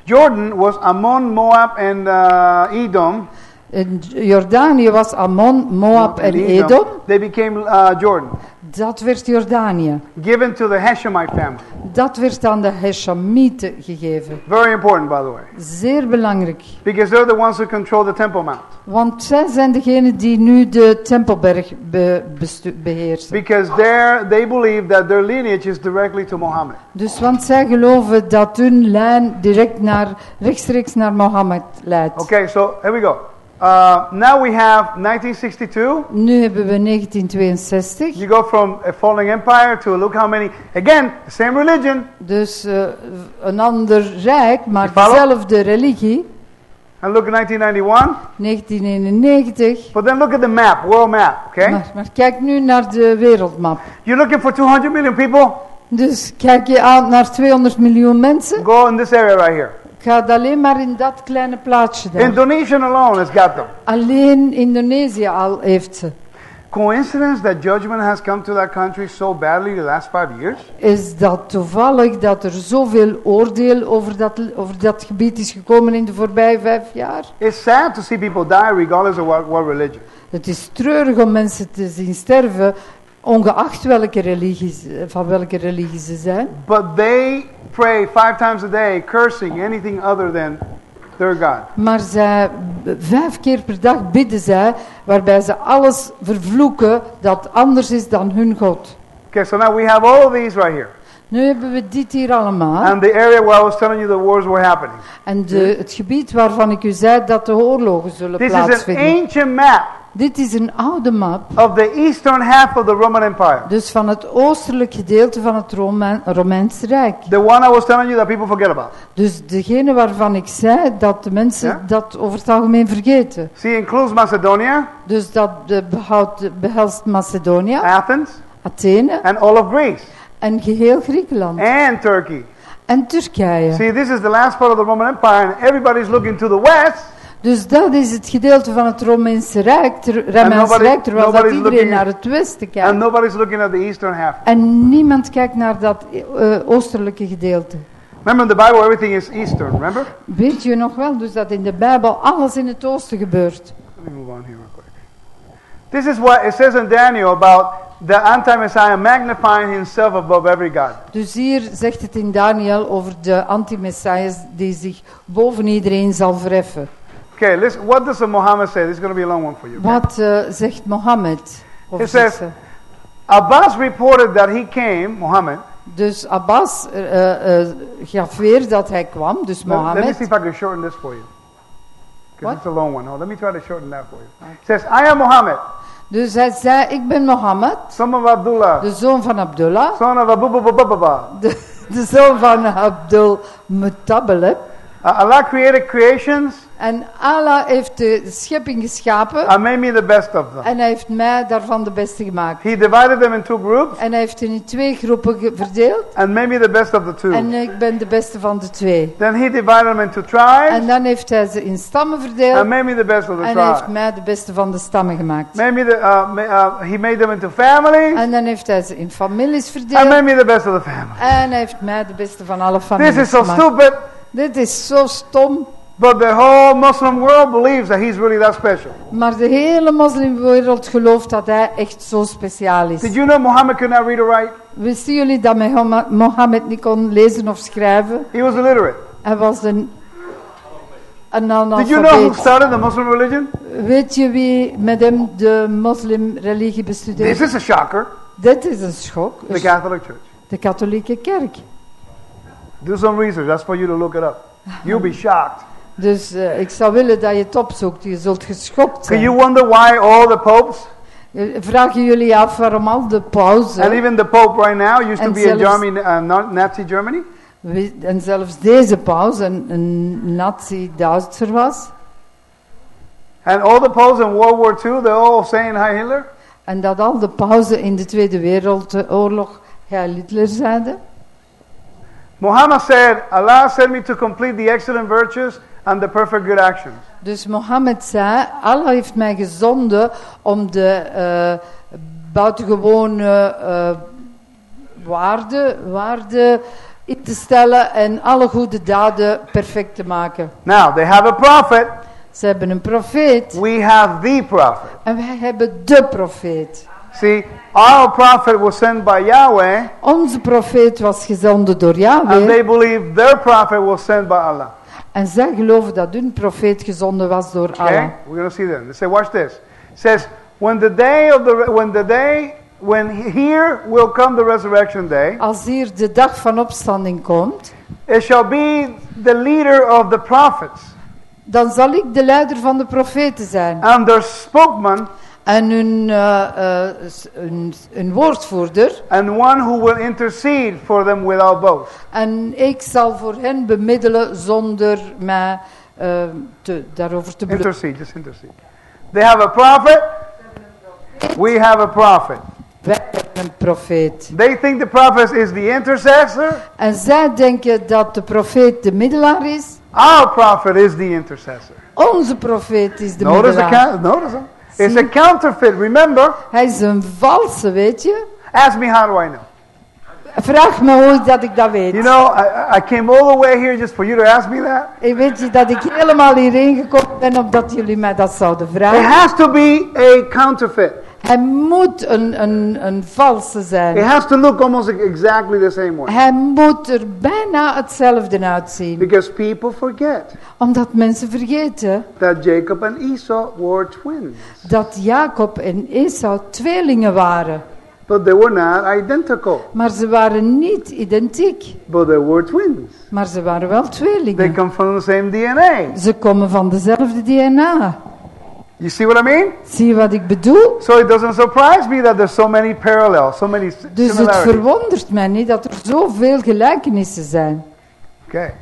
Jordan was Ammon, Moab, and uh, Edom.
En Jordanië was Ammon, Moab en Edom.
They became uh, Jordan,
Dat werd Jordanië.
given to the Hashemite family.
Dat werd aan de Heshamieten gegeven.
Very important, by the way,
Zeer belangrijk.
because they're the ones who control the Temple Mount.
Want zij zijn degenen die nu de Tempelberg be- beheersen.
Because they're, they believe that their lineage is directly to Muhammad.
Dus want zij geloven dat hun lijn direct naar, rechtstreeks naar Mohammed leidt.
Okay, so here we go. Uh, now we have 1962.
Nu hebben we 1962.
You go from a falling empire to look how many. Again, the same religion.
Dus eh, een ander rijk, maar dezelfde religie.
And look at 1991.
1991.
But then look at the map, world map, okay?
Maar, maar kijk nu naar de wereldmap.
You're looking for 200 million people?
Dus kijk je aan naar 200 miljoen mensen.
Go in this area right here.
Gaat alleen maar in dat kleine plaatsje daar.
Indonesia alone has got them.
Alleen Indonesië al heeft ze.
Coincidence that judgment has come to that country so badly the last five years?
Is dat toevallig dat er zoveel oordeel over dat, over dat gebied is gekomen in de voorbije vijf jaar?
It's sad to see people die regardless of what, what religion.
Het is treurig om mensen te zien sterven, ongeacht welke religie, ze- van welke religie ze zijn.
But they pray five times a day, cursing anything other than their God.
Maar zij, vijf keer per dag bidden zij, waarbij ze alles vervloeken dat anders is dan hun God.
Okay, so now we have all of these right here.
Nu hebben we dit hier allemaal.
And the area where I was telling you the wars were happening.
En de, het gebied waarvan ik u zei dat de oorlogen zullen
This is an
plaatsvinden.
ancient map
Dit is een oude map.
of the eastern half of the Roman Empire.
Dus van het oostelijk gedeelte van het Rome- Romeinse Rijk.
The one I was telling you that people forget about.
Dus degene waarvan ik zei dat de mensen
Ja?
dat over het algemeen vergeten.
See, includes Macedonia,
Dus dat eh, behoudt, behelst Macedonië,
Athens,
Athene
and all of Greece,
en geheel Griekenland.
and Turkey.
En Turkije.
See, this is the last part of the Roman Empire, and everybody's looking to the west.
Dus dat is het gedeelte van het Romeinse Rijk, ter, Romeinse
nobody-
Rijk terwijl dat iedereen
looking-
naar het westen
And
kijkt.
nobody's looking at the eastern half.
En niemand kijkt naar dat oostelijke gedeelte.
Remember in the Bible, everything is eastern, remember?
Weet je nog wel, dus dat in de Bijbel alles in het oosten gebeurt.
Let me move on here real quick. This is what it says in Daniel about the anti-Messiah magnifying himself above every god.
Dus hier zegt het in Daniel over de anti-messias die zich boven iedereen zal verheffen.
Okay, listen, what does Muhammad say? This is going to be a long one for you. okay?
Wat eh, zegt Mohammed
It says-? Abbas reported that he came, Muhammad.
Dus Abbas eh, eh, gaf weer dat hij kwam, dus
Let, let me
Mohammed.
see if I can shorten this for you. Because it's a long one. Oh, let me try to shorten that for you. It says, I am Muhammad,
Dus hij zei, ik ben Mohammed,
son of Abdullah,
de zoon van Abdullah,
son of Abu Baba.
de, de zoon van Abdul Muttalib.
Uh, Allah created creations
En Allah heeft de schepping geschapen.
and made me the best of them.
En hij heeft mij daarvan de beste gemaakt.
He divided them in two groups
En hij heeft hen in twee groepen verdeeld.
and made me the best of the two.
En ik ben de beste van de twee.
Then he divided them into tribes
En dan heeft hij ze in stammen
and
verdeeld.
made me the best of the
En hij heeft mij de beste van de stammen gemaakt.
Made me the, uh, ma- uh, he made them into families
En dan heeft hij ze in families
and
verdeeld.
made me the best of the families.
En hij heeft mij de beste van alle
This
families
is so
gemaakt.
stupid,
Dit is zo stom.
But the whole Muslim world believes that he's really that special.
Maar de hele moslimwereld gelooft dat hij echt zo speciaal is.
Did you know Muhammad could not read or write?
Wisten jullie dat Moham- Mohammed niet kon lezen of schrijven?
He was illiterate.
Hij was een, een
Did you know who
analfabeet.
started the Muslim religion?
Weet je wie met hem de moslimreligie bestudeert?
This is a shocker.
Dit is een schok.
The Catholic Church.
De katholieke kerk.
Do some research. That's for you to look it up. You'll be shocked.
Dus eh, ik zou willen dat je het opzoekt. Je zult geschokt
Can you
zijn.
wonder why all the popes
Eh, Vragen jullie af waarom al de
and
pauzen
even the Pope right now used to be in Germany, uh, Na- Nazi Germany?
en zelfs deze paus een, een nazi-Duitser was.
And all the popes in World War II, they're all saying hi Hitler?
En dat al de pauzen in de Tweede Wereldoorlog Heil Hitler zeiden.
Muhammad said, Allah sent me to complete the excellent virtues and the perfect good actions.
Dus Mohammed zei, Allah heeft mij gezonden om de eh buitengewone eh waarden waarde in te stellen en alle goede daden perfect te maken.
Now, they have a prophet.
Ze hebben een profeet
We have the prophet.
en wij hebben de profeet.
See, our prophet was sent by Yahweh,
Onze profeet was gezonden door
and
Yahweh
they believe their prophet was sent by Allah.
En zij geloven dat hun profeet gezonden was door Allah.
Okay, we're going to see. They say, watch this. It says, when the day of the when the day when here will come the resurrection day,
Als hier de dag van opstanding komt,
it shall be the leader of the prophets
dan zal ik de leider van de profeten zijn.
and their spokesman
En hun, eh, s- hun, hun woordvoerder.
and one who will intercede for them without boast.
En ik zal voor hen bemiddelen zonder mij eh, te, daarover te beloven.
Intercede, just intercede. They have a prophet. We have a prophet.
Wij hebben een profeet.
They think the prophet is the intercessor.
En zij denken dat de profeet de middelaar is.
Our prophet is the intercessor.
Onze profeet is de
Notice the
middelaar.
count. Notice him. It's a counterfeit. Remember,
Hij is een valse, weet je.
ask me how do I know.
Vraag me hoe dat ik dat weet.
You know, I, I came all the way here just for you to ask me that.
Ik weet je dat ik helemaal hierheen gekomen ben omdat jullie mij dat zouden
It
vragen.
has to be a counterfeit.
Hij moet een, een, een valse
It
zijn.
has to look almost exactly the same way.
Hij moet er bijna hetzelfde uitzien.
Because people forget
Omdat mensen vergeten
that Jacob and Esau were twins,
dat Jacob en Esau tweelingen waren.
but they were not identical.
Maar ze waren niet identiek.
But they were twins.
Maar ze waren wel
They
tweelingen.
come from the same DNA.
Ze komen van dezelfde DNA.
You see what I mean?
Zie je wat ik bedoel?
So it doesn't surprise me that there's so many parallels, so many
Dus het verwondert mij niet dat er zoveel gelijkenissen zijn.
Okay.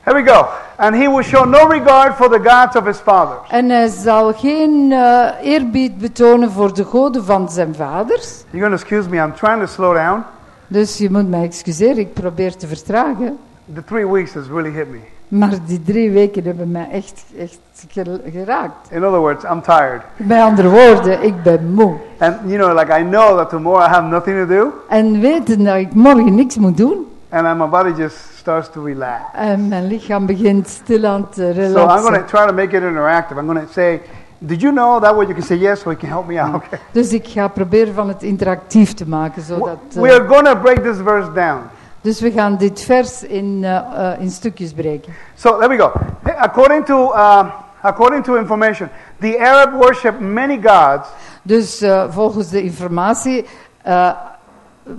Here we go. And he will show no regard for the gods of his fathers.
En hij zal geen eh, eerbied betonen voor de goden van zijn vaders.
You're going to excuse me, I'm trying to slow down.
Dus je moet mij excuseren, ik probeer te vertragen.
The three weeks has really hit me.
Maar die drie weken hebben mij echt, echt ge- geraakt.
In other words, I'm tired.
Met andere woorden, ik ben moe.
And you know, like I know that tomorrow I have nothing to do,
En weten dat ik morgen niks moet doen.
and my body just starts to relax.
En mijn lichaam begint stilaan te
So I'm going
relaxen.
to try to make it interactive. I'm going to say, Did you know? That way you can say yes, so you can help me out. Okay. [LAUGHS]
Dus ik ga proberen van het interactief te maken. Zodat, eh,
We are going to break this verse down.
Dus we gaan dit vers in, eh, in stukjes breken.
So there we go. According to uh, according to information, the Arab worship many gods,
Dus eh, volgens de informatie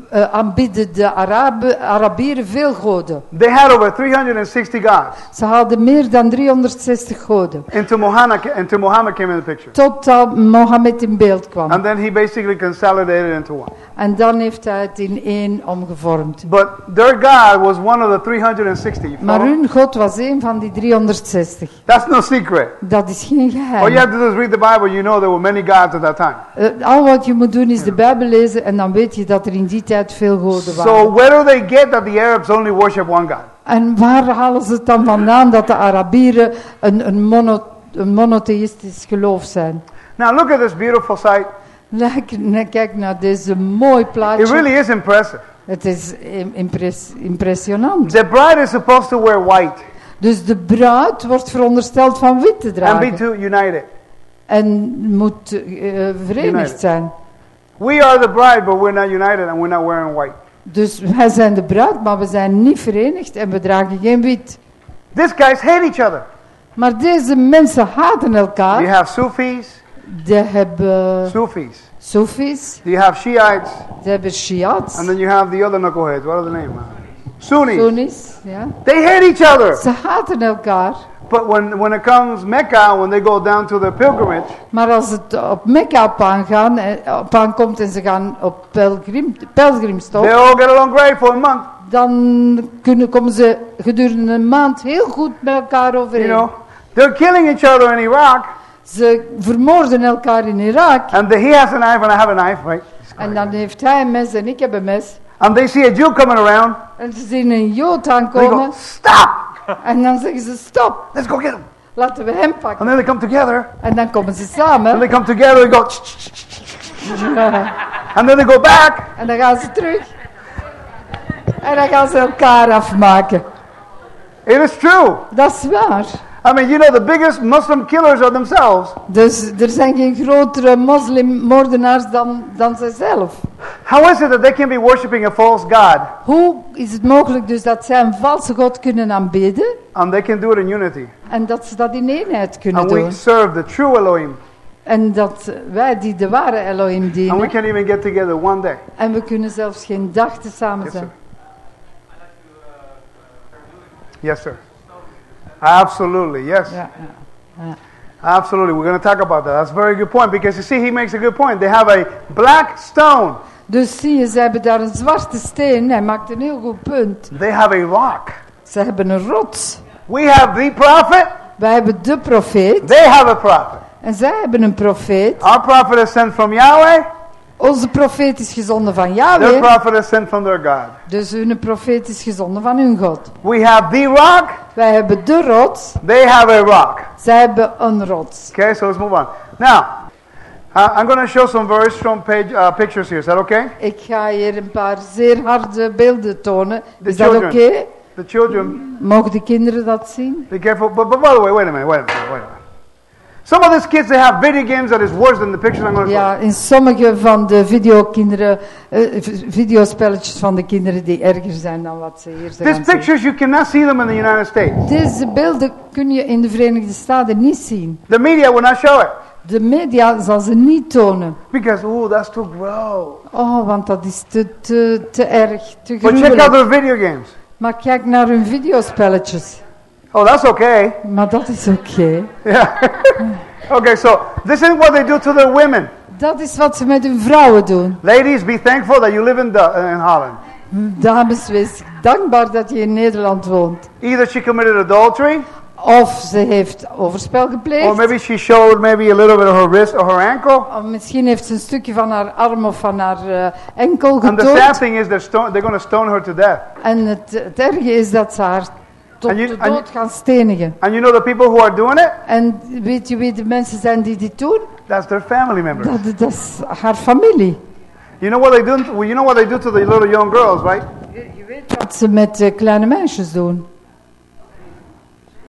eh, aanbidden de Araben, Arabieren veel goden.
They had over 360 gods
Ze hadden meer dan 360 goden.
until Muhammad, until Muhammad came in the picture.
Totdat Mohammed in beeld kwam.
And then he basically consolidated into one.
En dan heeft hij het in één omgevormd.
But their God was one of the 360. you
Maar hun God was een van die 360.
That's no secret.
Dat is geen
All you
geheim.
have to do is read the Bible. You know there were many gods at that time.
Eh, al wat je moet doen is de Bijbel lezen en dan weet je dat er in die tijd veel goden waren.
So where do they get that the Arabs only worship one God?
En waar halen ze het dan vandaan dat de Arabieren een, een, mono, een monotheïstisch geloof zijn?
Now look at this beautiful sight.
Kijk, kijk naar deze mooi
It
plaatje.
really is impressive.
Het is im- impress- impressionant.
The bride is supposed to wear white
Dus de bruid wordt verondersteld van wit te
and be
dragen.
to united.
En moet eh, verenigd
United.
zijn.
We are the bride, but we're not united and we're not wearing white.
Dus wij zijn de bruid, maar we zijn niet verenigd en we dragen geen wit.
These guys hate each other.
Maar deze mensen haten
You have Sufis,
Ze hebben
Sufis.
Sufis,
You have Shiites,
ze hebben Shiats,
and then you have the other knuckleheads. What are the names? Sunnis.
Sunnis. Ja.
They hate each other.
Ze haten elkaar.
But when, when it comes Mecca, when they go down to the pilgrimage,
Maar als het op Mekka op aangaan, eh, op aankomt en ze gaan op pelgrim, pelgrimstop,
they all get along great for a month.
dan kunnen, komen ze gedurende een maand heel goed met elkaar
You
overeen.
know, they're killing each other in Iraq,
Ze vermoorden elkaar in Irak.
and the, he has a knife and I have a knife, right?
En dan heeft hij een mes en ik heb een mes.
And they see a Jew coming around,
En ze zien een Jood
they go,
aankomen.
"Stop!
En dan zeggen ze stop,
Let's go get him."
laten we hem
And
pakken.
then they come together,
En dan komen ze
and
samen.
they come together, they go, and then they go back.
En dan gaan ze terug. En dan gaan ze elkaar afmaken.
It is true.
Dat is waar.
I mean, you know, the biggest Muslim killers are themselves.
Dus er zijn geen grotere moslimmoordenaars dan, dan zijzelf.
How is it that they can be worshiping a false God
Hoe is het mogelijk dus dat zij een valse God kunnen aanbidden
and they can do it in unity?
en dat ze dat in eenheid kunnen
And we
doen?
serve the true Elohim,
En dat wij die de ware Elohim
and we
dienen
can even get together one day.
en we kunnen zelfs geen dag te samen
Yes, sir.
zijn.
Yes, sir. Absolutely, yes.
Ja, ja.
Absolutely. We're going to talk about that. That's a very good point because you see, he makes a good point. They have a black stone,
Dus zie je, ze hebben er daar een zwarte steen. Hij maakt een heel goed punt.
they have a rock.
Ze hebben een rots.
We have the prophet,
Wij hebben de profeet
they have a prophet.
en zij hebben een profeet.
Our prophet is sent from Yahweh,
Onze profeet is gezonden van
their
Yahweh.
prophet is sent from their God.
Dus hun profeet is gezonden van hun God.
We have the rock,
Wij hebben de rots.
they have a rock.
Zij hebben een rots.
Okay, so let's move on. Now, uh, I'm going to show some very strong page, uh, pictures here. Is that okay?
Ik ga hier een paar zeer harde beelden tonen.
The
Is dat oké?
children. The children,
Mogen de kinderen dat zien?
be careful. But, but by the way, wait a minute, wait a minute, wait a minute. Some of these kids, they have video games that is worse than the pictures I'm going to show.
Ja, in sommige van de videokinderen, v- videospelletjes van de kinderen die erger zijn dan wat ze hier
These
zijn.
pictures, you cannot see them in the United States.
Deze beelden kun je in de Verenigde Staten niet zien.
The media will not show it
De media zal ze niet tonen.
because, ooh, that's too gross.
Oh, want dat is te, te, te erg, te
But check out
gruwelijk.
their video games.
Maar kijk naar hun videospelletjes.
Oh, that's okay.
Maar dat is oké. [LAUGHS]
Yeah. okay, so this is what they do to their women.
Dat is wat ze met hun vrouwen doen.
Ladies, be thankful that you live in, the, in Holland.
Dames, wees dankbaar dat je in Nederland woont.
Either she committed adultery,
Of ze heeft overspel
or
gepleegd.
maybe she showed maybe a little bit of her wrist or her ankle.
Of misschien heeft ze een stukje van haar arm of van haar eh, enkel
And the sad
getoond.
thing is, they're, they're going to stone her to death.
En het, het erge is dat ze haar tot de dood gaan stenigen.
And you know the people who are doing it?
En weet je wie de mensen zijn die dit doen?
That's their family members.
Dat, dat is haar familie.
You know what they do? You know what they do to the little young girls, right?
Je weet wat ze met eh, kleine meisjes doen.